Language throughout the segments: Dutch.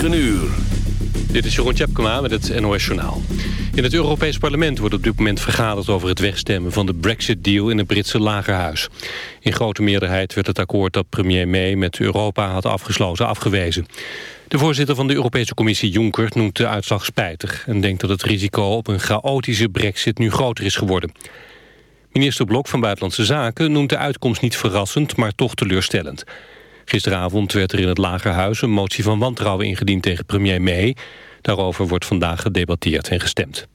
9 uur. Dit is Jeroen Tjepkema met het NOS Journaal. In het Europees Parlement wordt op dit moment vergaderd over het wegstemmen van de Brexit-deal in het Britse lagerhuis. In grote meerderheid werd het akkoord dat premier May met Europa had afgesloten afgewezen. De voorzitter van de Europese Commissie Juncker noemt de uitslag spijtig... en denkt dat het risico op een chaotische brexit nu groter is geworden. Minister Blok van Buitenlandse Zaken noemt de uitkomst niet verrassend... maar toch teleurstellend. Gisteravond werd er in het Lagerhuis een motie van wantrouwen ingediend tegen premier May. Daarover wordt vandaag gedebatteerd en gestemd.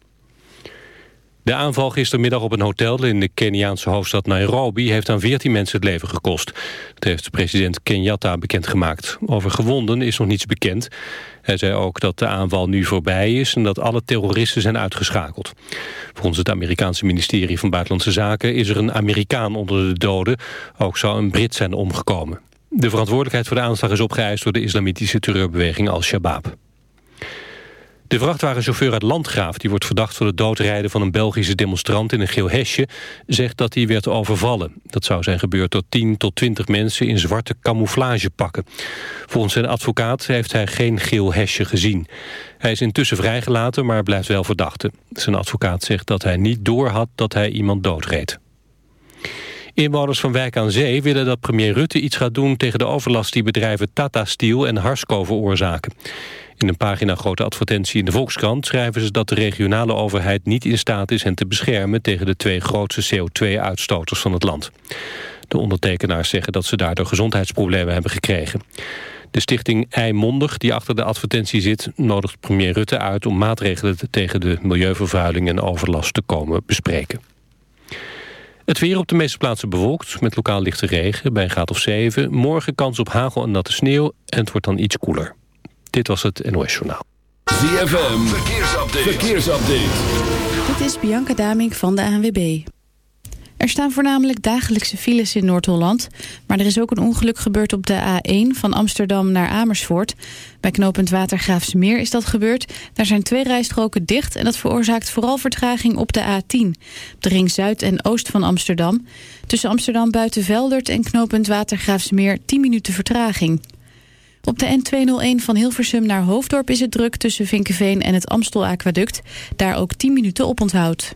De aanval gistermiddag op een hotel in de Keniaanse hoofdstad Nairobi... heeft aan 14 mensen het leven gekost. Dat heeft president Kenyatta bekendgemaakt. Over gewonden is nog niets bekend. Hij zei ook dat de aanval nu voorbij is... en dat alle terroristen zijn uitgeschakeld. Volgens het Amerikaanse ministerie van Buitenlandse Zaken... is er een Amerikaan onder de doden. Ook zou een Brit zijn omgekomen. De verantwoordelijkheid voor de aanslag is opgeëist... door de islamitische terreurbeweging Al-Shabaab. De vrachtwagenchauffeur uit Landgraaf, die wordt verdacht van het doodrijden van een Belgische demonstrant in een geel hesje, zegt dat hij werd overvallen. Dat zou zijn gebeurd door 10 tot 20 mensen in zwarte camouflagepakken. Volgens zijn advocaat heeft hij geen geel hesje gezien. Hij is intussen vrijgelaten, maar blijft wel verdachte. Zijn advocaat zegt dat hij niet doorhad dat hij iemand doodreed. Inwoners van Wijk aan Zee willen dat premier Rutte iets gaat doen... tegen de overlast die bedrijven Tata Steel en Harsco veroorzaken. In een pagina grote advertentie in de Volkskrant schrijven ze dat de regionale overheid niet in staat is hen te beschermen tegen de twee grootste CO2-uitstoters van het land. De ondertekenaars zeggen dat ze daardoor gezondheidsproblemen hebben gekregen. De stichting Eimondig, die achter de advertentie zit, nodigt premier Rutte uit om maatregelen tegen de milieuvervuiling en overlast te komen bespreken. Het weer op de meeste plaatsen bewolkt, met lokaal lichte regen bij een graad of 7. Morgen kans op hagel en natte sneeuw en het wordt dan iets koeler. Dit was het NOS Journaal. ZFM, verkeersupdate. verkeersupdate. Dit is Bianca Damink van de ANWB. Er staan voornamelijk dagelijkse files in Noord-Holland... maar er is ook een ongeluk gebeurd op de A1 van Amsterdam naar Amersfoort. Bij knooppunt Watergraafsmeer is dat gebeurd. Daar zijn twee rijstroken dicht en dat veroorzaakt vooral vertraging op de A10. Op de ring Zuid en Oost van Amsterdam. Tussen Amsterdam Buitenveldert en knooppunt Watergraafsmeer 10 minuten vertraging. Op de N201 van Hilversum naar Hoofddorp is het druk tussen Vinkenveen en het Amstelaquaduct. Daar ook 10 minuten op onthoud.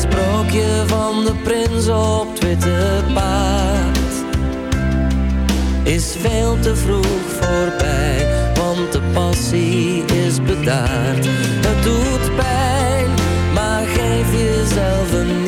het sprookje van de prins op Twitter paard. Is veel te vroeg voorbij, want de passie is bedaard. Het doet pijn, maar geef jezelf een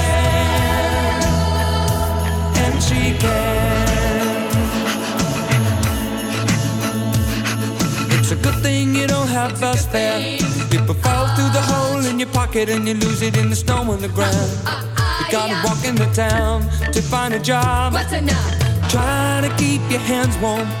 And you lose it in the snow on the ground. Uh, uh, uh, you gotta walk into town to find a job. What's enough? Trying to keep your hands warm.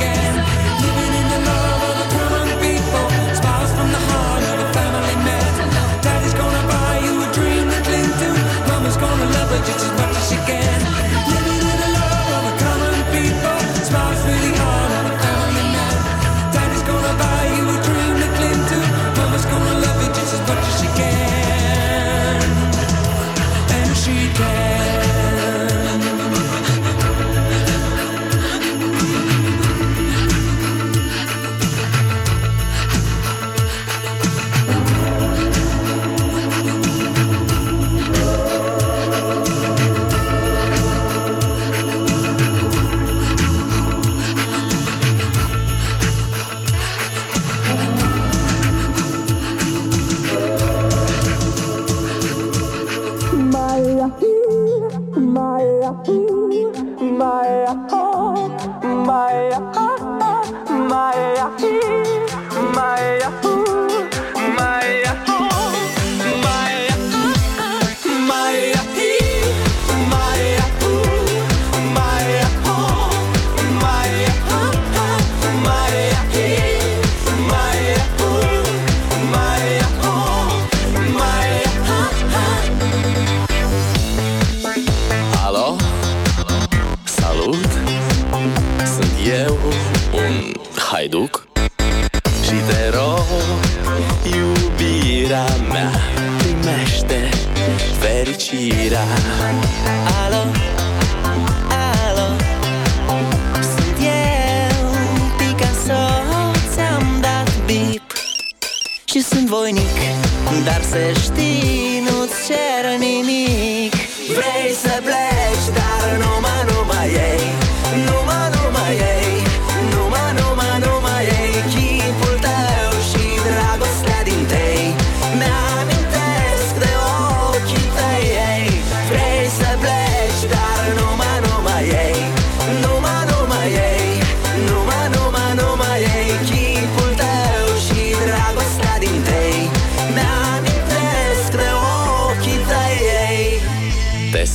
again.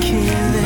can't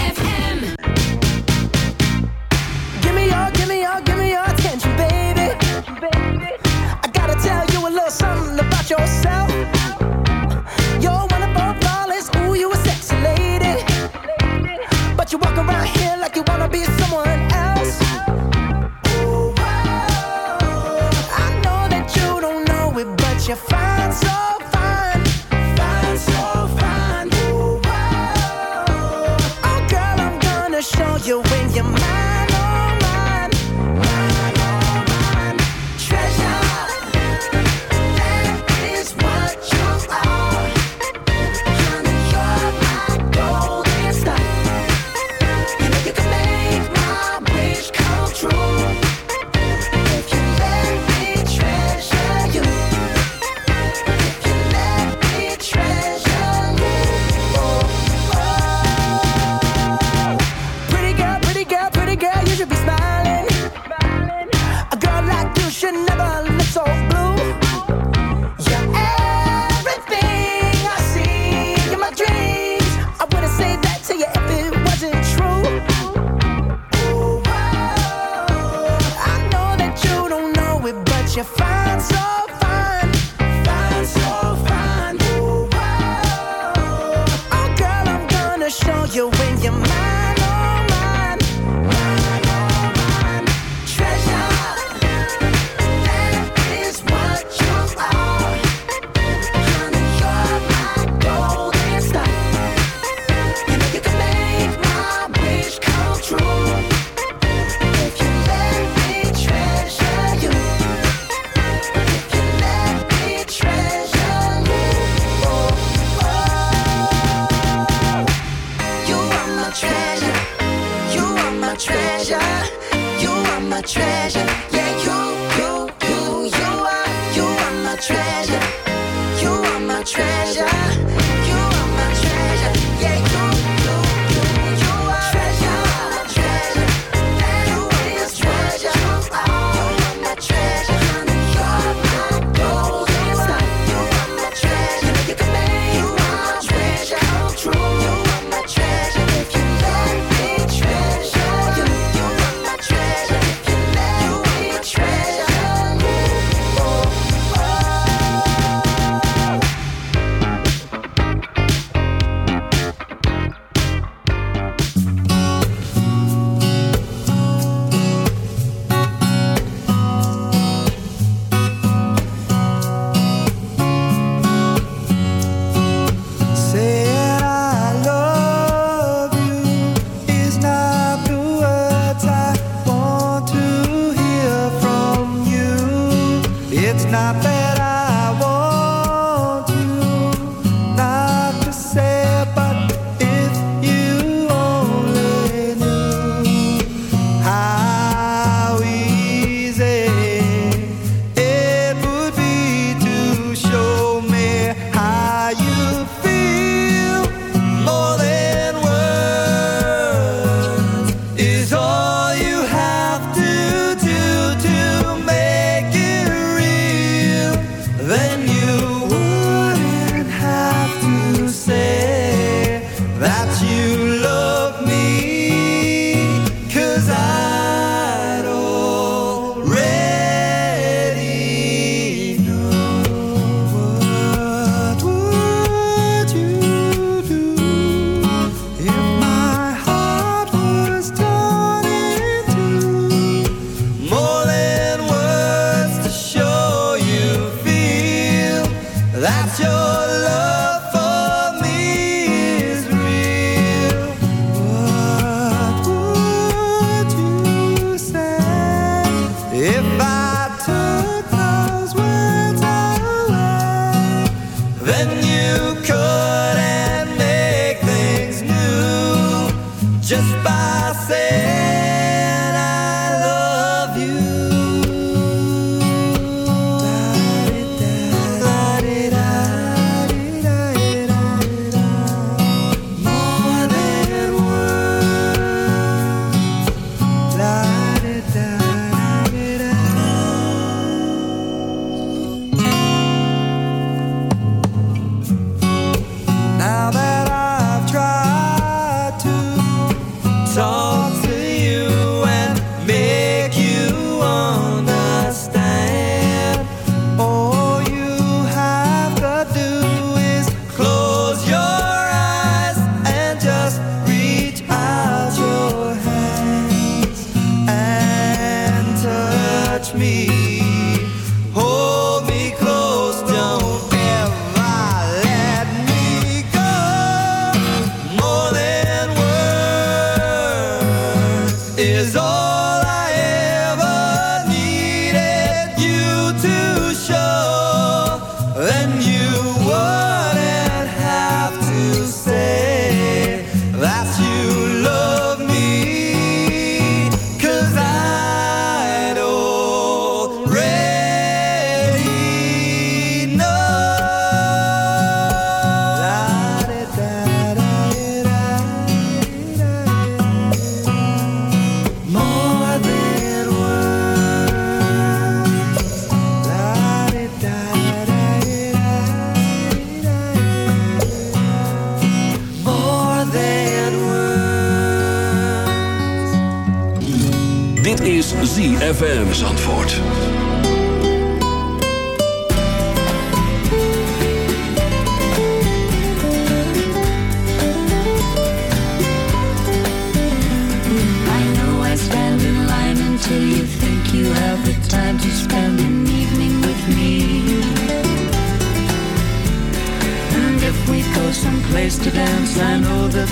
when you're mine.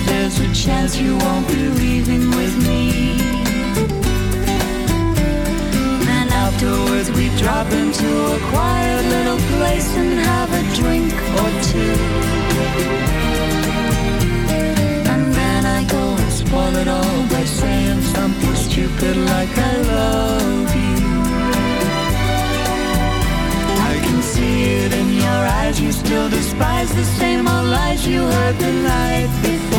there's a chance you won't be leaving with me. And afterwards we drop into a quiet little place and have a drink or two. And then I go and spoil it all by saying something stupid like I love you. I can see it in your eyes, you still despise the same old lies you heard the night before.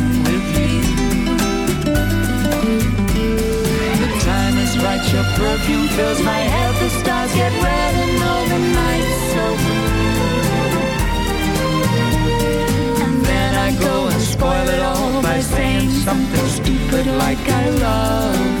time your perfume fills my head, the stars get red and all the nights so. And then I go and spoil it all by saying something stupid like I love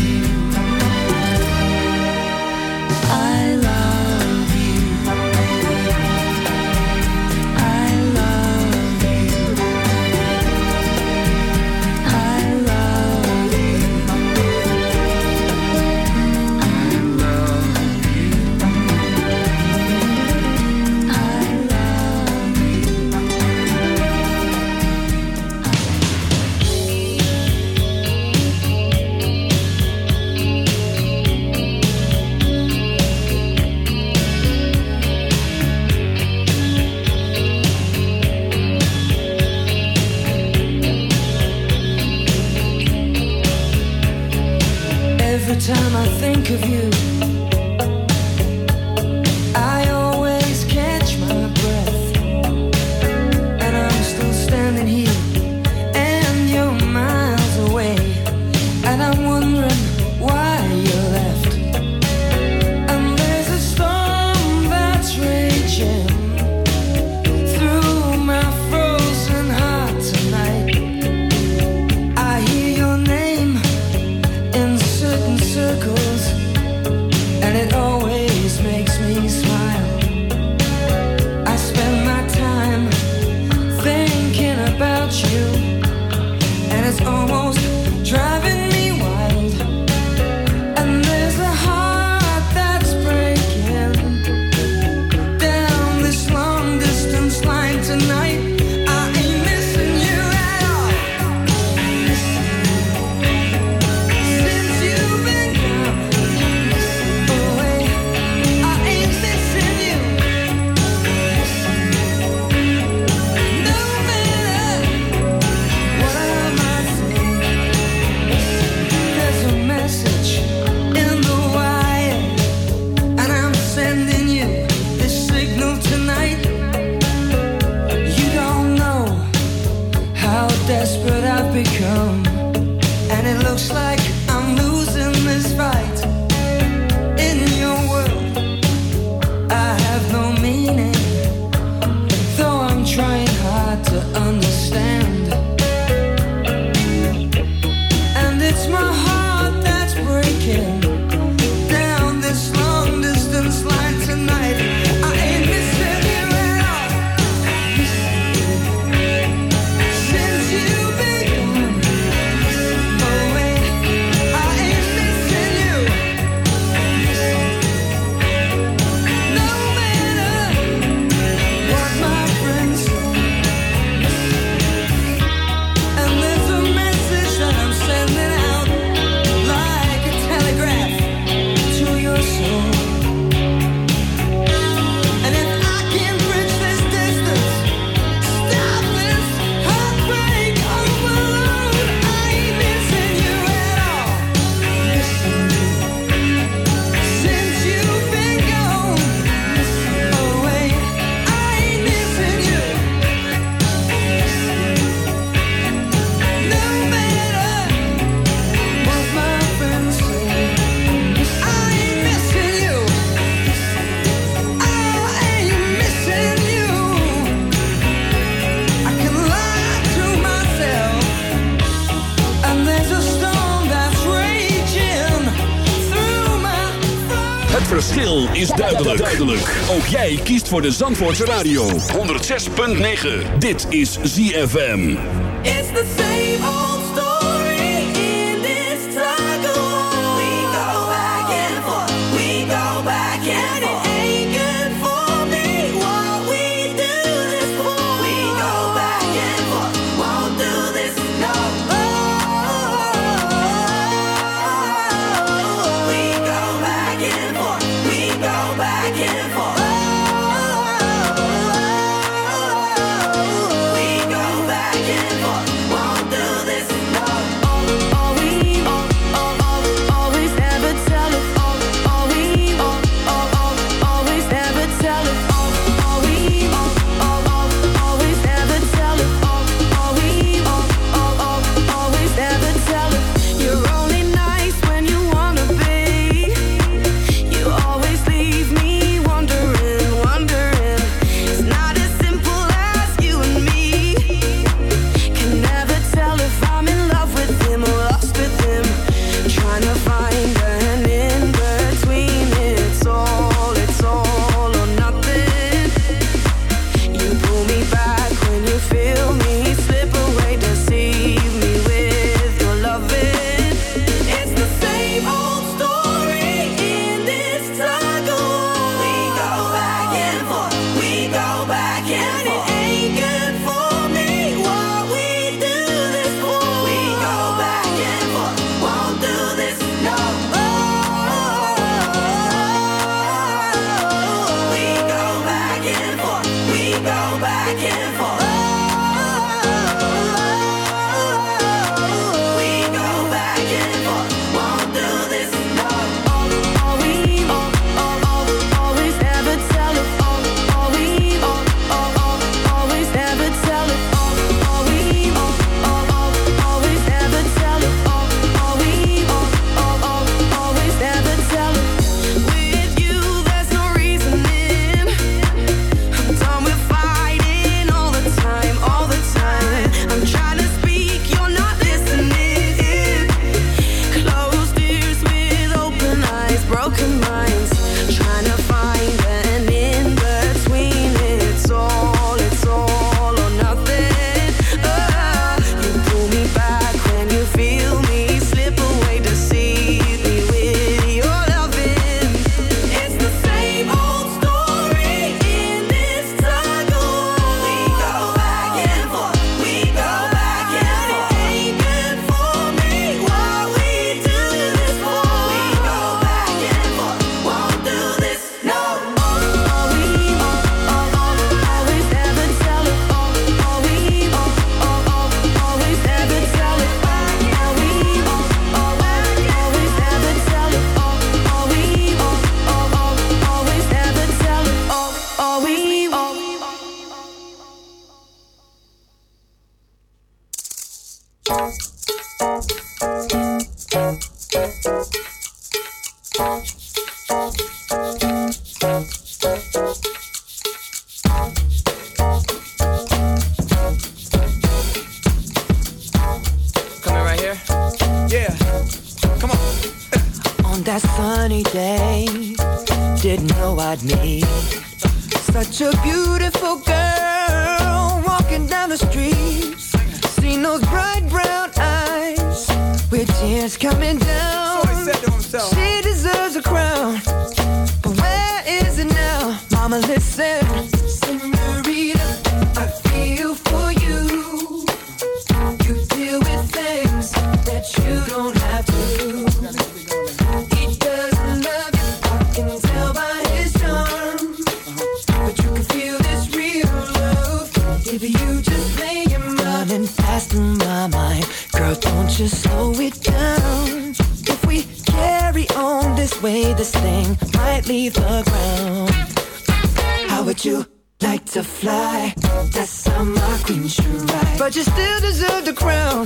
Jij kiest voor de Zandvoortse Radio. 106.9. Dit is ZFM. It's the same leave the ground. How would you like to fly? That's how my queen should ride. But you still deserve the crown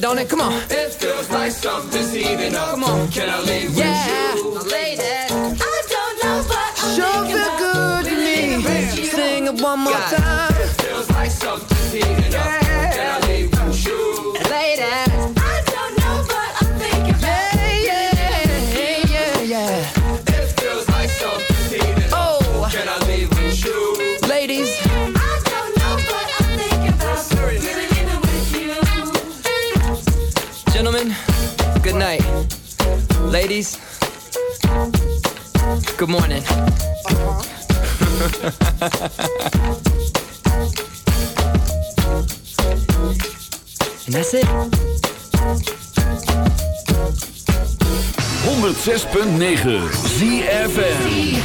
Feels good, don't it? Come on. It feels like something's heating up. Come on. Can I leave yeah. with you? Ladies, I don't know, but I'm Sure feel good to me. leaving with you. Sing it one more Ladies, good morning. and that's it. 106.9 ZFM.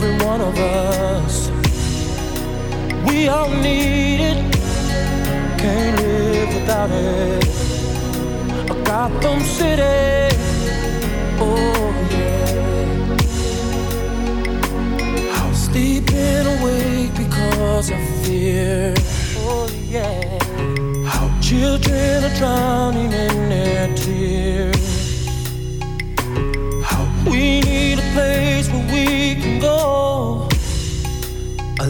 every one of us. We all need it, can't live without it. A Gotham City, oh yeah. I'm sleeping awake because of fear, oh yeah. How children are drowning in their tears. We need a place where we